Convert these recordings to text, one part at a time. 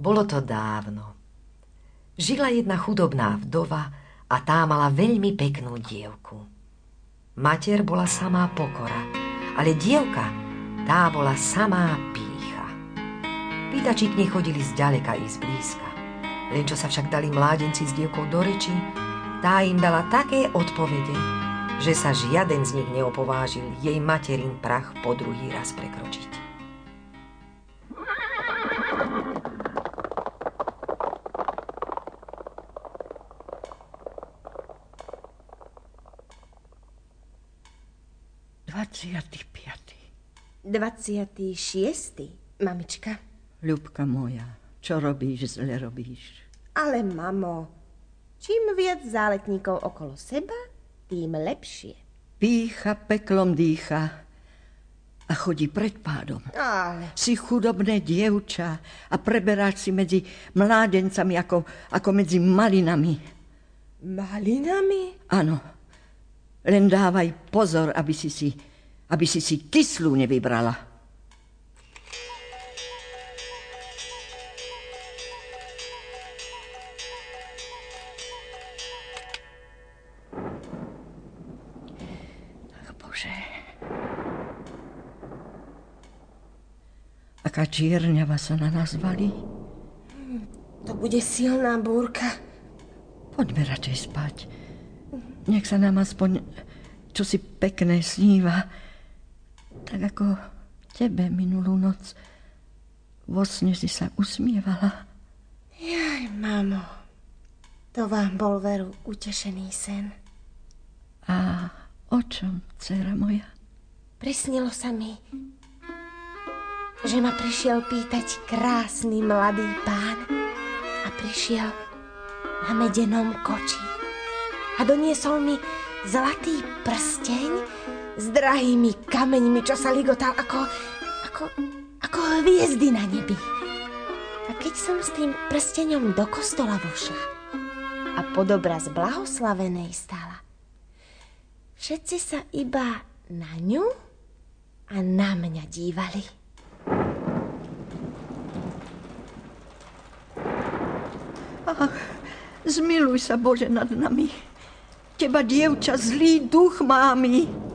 Bolo to dávno. Žila jedna chudobná vdova a tá mala veľmi peknú dievku. Mater bola samá pokora, ale dievka, tá bola samá pícha. Pýtači k nej chodili zďaleka i zblízka. Len čo sa však dali mládenci s dievkou do reči, tá im dala také odpovede, že sa žiaden z nich neopovážil jej materin prach po druhý raz prekročiť. Dvaciatý šiestý, mamička. Ľubka moja, čo robíš, zle robíš. Ale mamo, čím viac záletníkov okolo seba, tým lepšie. Pícha peklom dýcha a chodí pred pádom. Ale... Si chudobné dievča a preberáš si medzi mládencami ako, ako medzi malinami. Malinami? Áno. Len dávaj pozor, aby si si aby si si kyslú nevybrala. Ach, Bože. Aká čierňava sa na nás valí. To bude silná búrka. Poďme radšej spať. Nech sa nám aspoň čo si pekné sníva tak ako tebe minulú noc. Vo sne si sa usmievala. Jaj, mamo, to vám bol veru utešený sen. A o čom, dcera moja? Prisnilo sa mi, že ma prišiel pýtať krásny mladý pán a prišiel na medenom koči a doniesol mi zlatý prsteň s drahými kameňmi, čo sa ligotal ako, ako, ako hviezdy na nebi. A keď som s tým prsteňom do kostola vošla a pod obraz blahoslavenej stala, všetci sa iba na ňu a na mňa dívali. Ach, zmiluj sa, Bože, nad nami. Teba, dievča, zlý duch mámi.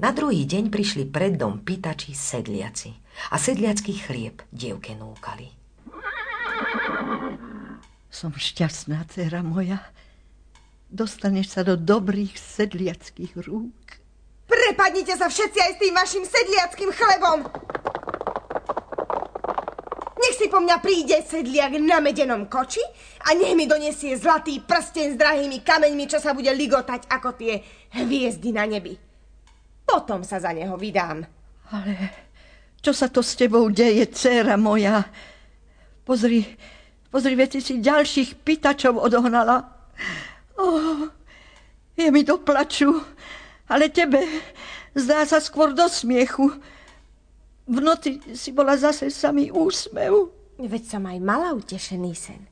Na druhý deň prišli pred dom pýtači sedliaci a sedliacký chlieb dievke núkali. Som šťastná, dcera moja. Dostaneš sa do dobrých sedliackých rúk. Prepadnite sa všetci aj s tým vašim sedliackým chlebom! Nech si po mňa príde sedliak na medenom koči a nech mi donesie zlatý prsten s drahými kameňmi, čo sa bude ligotať ako tie hviezdy na nebi. Potom sa za neho vydám. Ale čo sa to s tebou deje, dcera moja? Pozri, pozri, veď si ďalších pýtačov odohnala. Oh, je mi do plaču, ale tebe zdá sa skôr do smiechu. V noci si bola zase samý úsmev. Veď som aj mala utešený sen.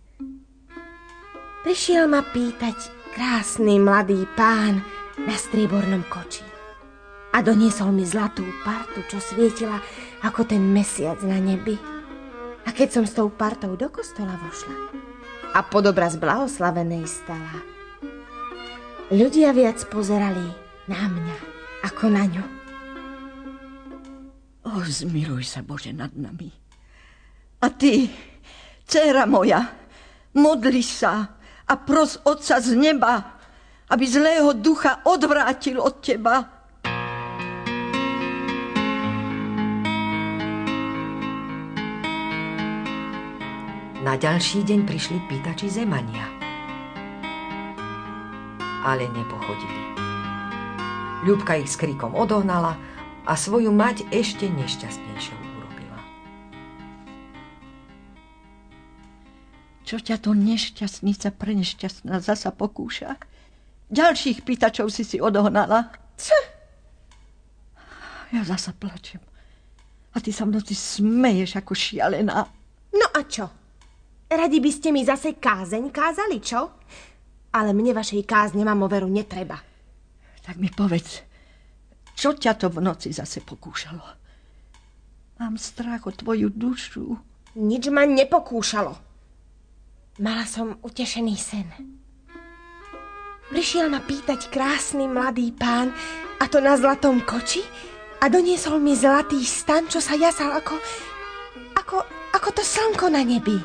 Prišiel ma pýtať krásny mladý pán na striebornom koči a doniesol mi zlatú partu, čo svietila ako ten mesiac na nebi. A keď som s tou partou do kostola vošla a pod obraz blahoslavenej stala, ľudia viac pozerali na mňa ako na ňu. O, zmiluj sa, Bože, nad nami. A ty, dcera moja, modli sa a pros Otca z neba, aby zlého ducha odvrátil od teba Na ďalší deň prišli pýtači zemania. Ale nepochodili. Ľubka ich s krikom odohnala a svoju mať ešte nešťastnejšou urobila. Čo ťa to nešťastnica pre nešťastná zasa pokúša? Ďalších pýtačov si si odohnala. Co? Ja zasa plačem. A ty sa v noci smeješ ako šialená. No a čo? Radi by ste mi zase kázeň kázali, čo? Ale mne vašej kázne, mamo, veru, netreba. Tak mi povedz, čo ťa to v noci zase pokúšalo? Mám strach o tvoju dušu. Nič ma nepokúšalo. Mala som utešený sen. Prišiel ma pýtať krásny mladý pán, a to na zlatom koči, a doniesol mi zlatý stan, čo sa jasal ako, ako, ako to slnko na nebi.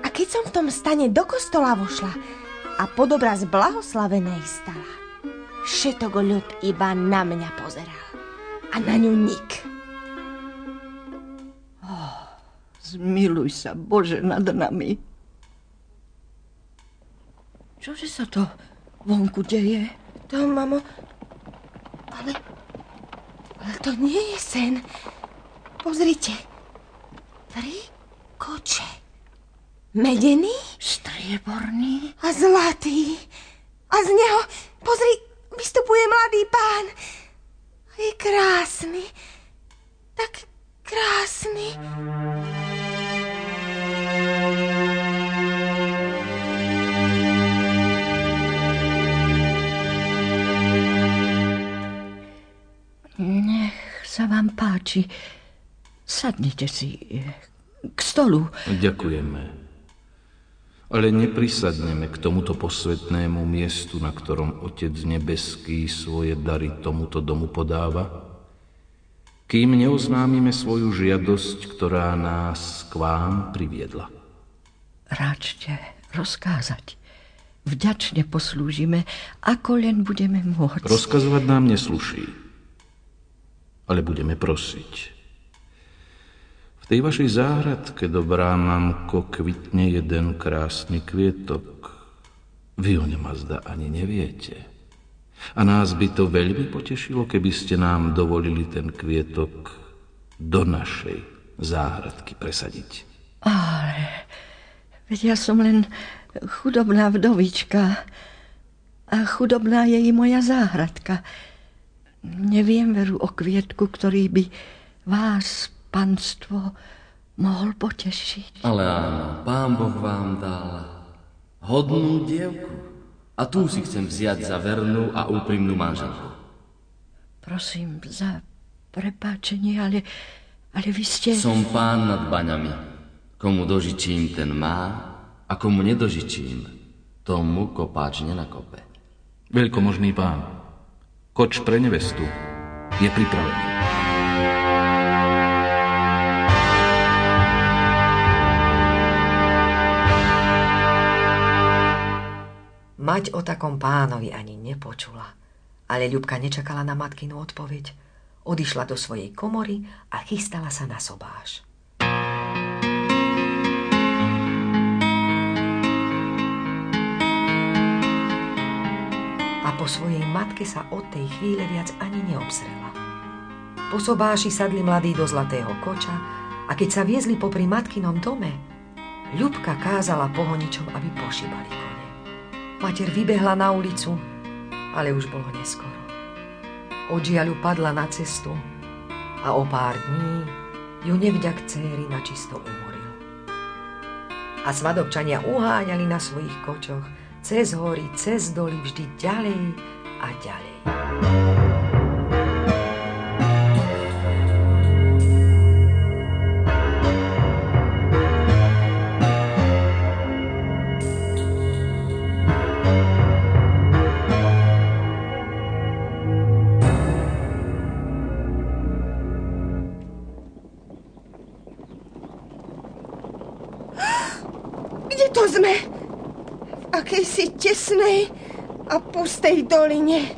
A keď som v tom stane do kostola vošla a pod obraz blahoslavenej stala, všetok ľud iba na mňa pozeral. A na ňu nik. Oh, zmiluj sa, Bože, nad nami. Čože sa to vonku deje? To, mamo, ale, ale to nie je sen. Pozrite. Tri koče. Medený? Strieborný? A zlatý. A z neho, pozri, vystupuje mladý pán. Je krásny. Tak krásny. Nech sa vám páči. Sadnite si k stolu. Ďakujeme. Ale neprisadneme k tomuto posvetnému miestu, na ktorom Otec Nebeský svoje dary tomuto domu podáva, kým neoznámime svoju žiadosť, ktorá nás k vám priviedla. Ráčte rozkázať. Vďačne poslúžime, ako len budeme môcť. Rozkazovať nám nesluší, ale budeme prosiť tej vašej záhradke, dobrá mamko, kvitne jeden krásny kvietok. Vy o ňom zda ani neviete. A nás by to veľmi potešilo, keby ste nám dovolili ten kvietok do našej záhradky presadiť. Ale, veď ja som len chudobná vdovička a chudobná je i moja záhradka. Neviem veru o kvietku, ktorý by vás panstvo mohol potešiť. Ale áno, pán Boh vám dal hodnú dievku. A tu si chcem vziať za vernú a úprimnú manželku. Prosím za prepáčenie, ale, ale vy ste... Som pán nad baňami. Komu dožičím, ten má, a komu nedožičím, tomu kopáč nenakope. Veľkomožný pán, koč pre nevestu je pripravený. Mať o takom pánovi ani nepočula. Ale Ľubka nečakala na matkinu odpoveď. Odišla do svojej komory a chystala sa na sobáš. A po svojej matke sa od tej chvíle viac ani neobsrela. Po sobáši sadli mladí do zlatého koča a keď sa viezli popri matkinom dome, Ľubka kázala pohoničom, aby pošibali koň. Mater vybehla na ulicu, ale už bolo neskoro. Od žiaľu padla na cestu a o pár dní ju nevďak céry na umoril. A svadobčania uháňali na svojich kočoch cez hory, cez doly vždy ďalej a ďalej. Tesnej a pustej doline.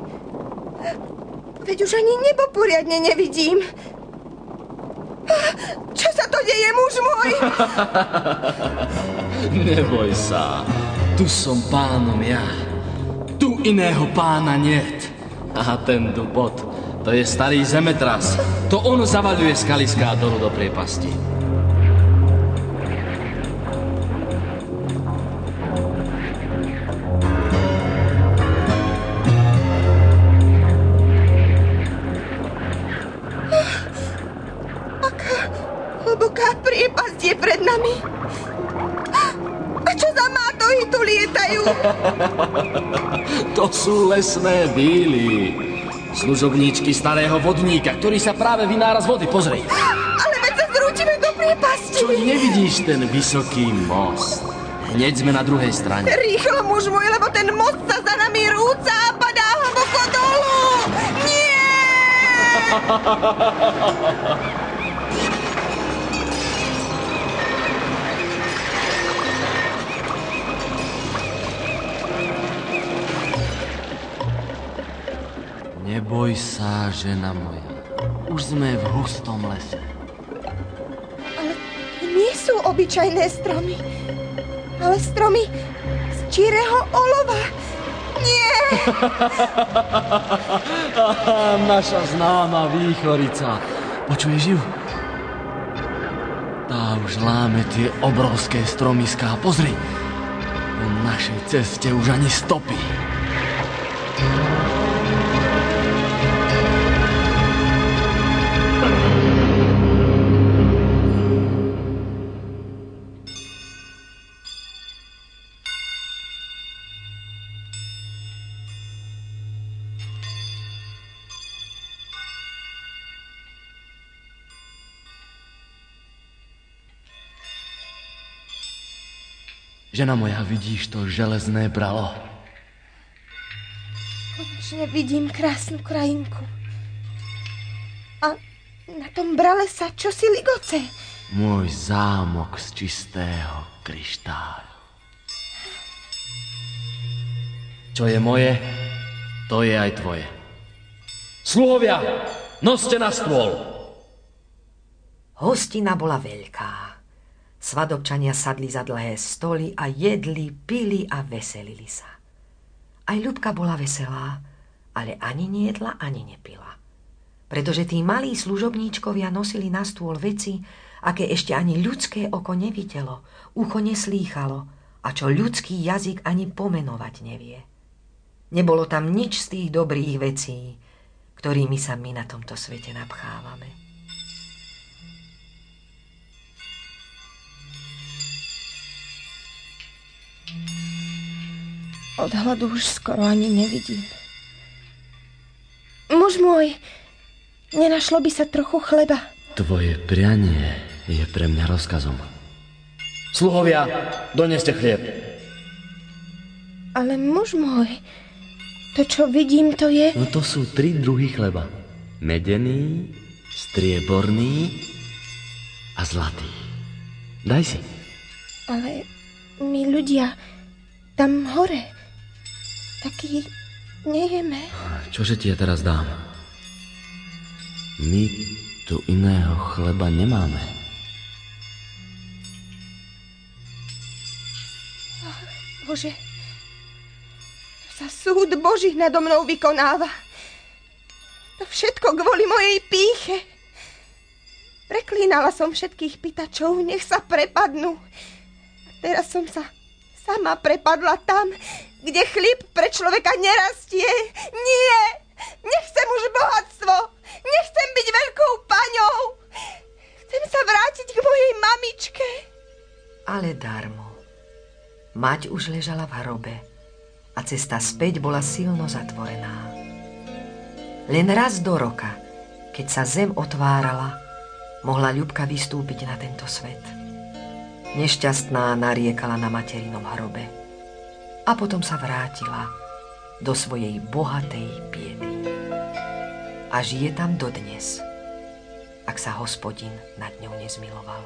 Veď už ani nebo poriadne nevidím. Čo sa to deje, muž môj? Neboj sa, tu som pánom ja. Tu iného pána niet. A ten dubot, to je starý zemetras. To on zavaľuje skaliská dolu do priepasti. to sú lesné bíly. Služobníčky starého vodníka, ktorý sa práve vynára z vody. Pozri. Ale veď priepasti. Čo nevidíš ten vysoký most? Hneď sme na druhej strane. Rýchlo, muž môj, lebo ten most sa za nami rúca a padá hlboko dolu. Nie! Neboj sa, žena moja. Už sme v hustom lese. Ale nie sú obyčajné stromy, ale stromy z číreho olova. Nie! Naša známa výchorica. Počuješ ju? Tá už láme tie obrovské stromiská. Pozri, po našej ceste už ani stopy. Žena moja, vidíš to železné bralo? Konečne vidím krásnu krajinku. A na tom brale sa čosi ligoce. Môj zámok z čistého kryštáľu. Čo je moje, to je aj tvoje. Sluhovia, noste na stôl. Hostina bola veľká. Svadobčania sadli za dlhé stoly a jedli, pili a veselili sa. Aj Ľubka bola veselá, ale ani nejedla, ani nepila. Pretože tí malí služobníčkovia nosili na stôl veci, aké ešte ani ľudské oko nevidelo, ucho neslýchalo a čo ľudský jazyk ani pomenovať nevie. Nebolo tam nič z tých dobrých vecí, ktorými sa my na tomto svete napchávame. Od hladu už skoro ani nevidím. Muž môj, nenašlo by sa trochu chleba. Tvoje prianie je pre mňa rozkazom. Sluhovia, doneste chlieb. Ale muž môj, to čo vidím, to je... No to sú tri druhy chleba. Medený, strieborný a zlatý. Daj si. Ale my ľudia tam hore taký nejeme. Čože ti ja teraz dám? My tu iného chleba nemáme. Bože, to sa súd Boží nado mnou vykonáva. To všetko kvôli mojej píche. Preklínala som všetkých pýtačov, nech sa prepadnú. A teraz som sa sama prepadla tam, kde chlíb pre človeka nerastie. Nie! Nechcem už bohatstvo! Nechcem byť veľkou paňou! Chcem sa vrátiť k mojej mamičke. Ale darmo. Mať už ležala v hrobe a cesta späť bola silno zatvorená. Len raz do roka, keď sa zem otvárala, mohla Ľubka vystúpiť na tento svet. Nešťastná nariekala na materinom hrobe a potom sa vrátila do svojej bohatej biedy. A žije tam dodnes, ak sa hospodin nad ňou nezmiloval.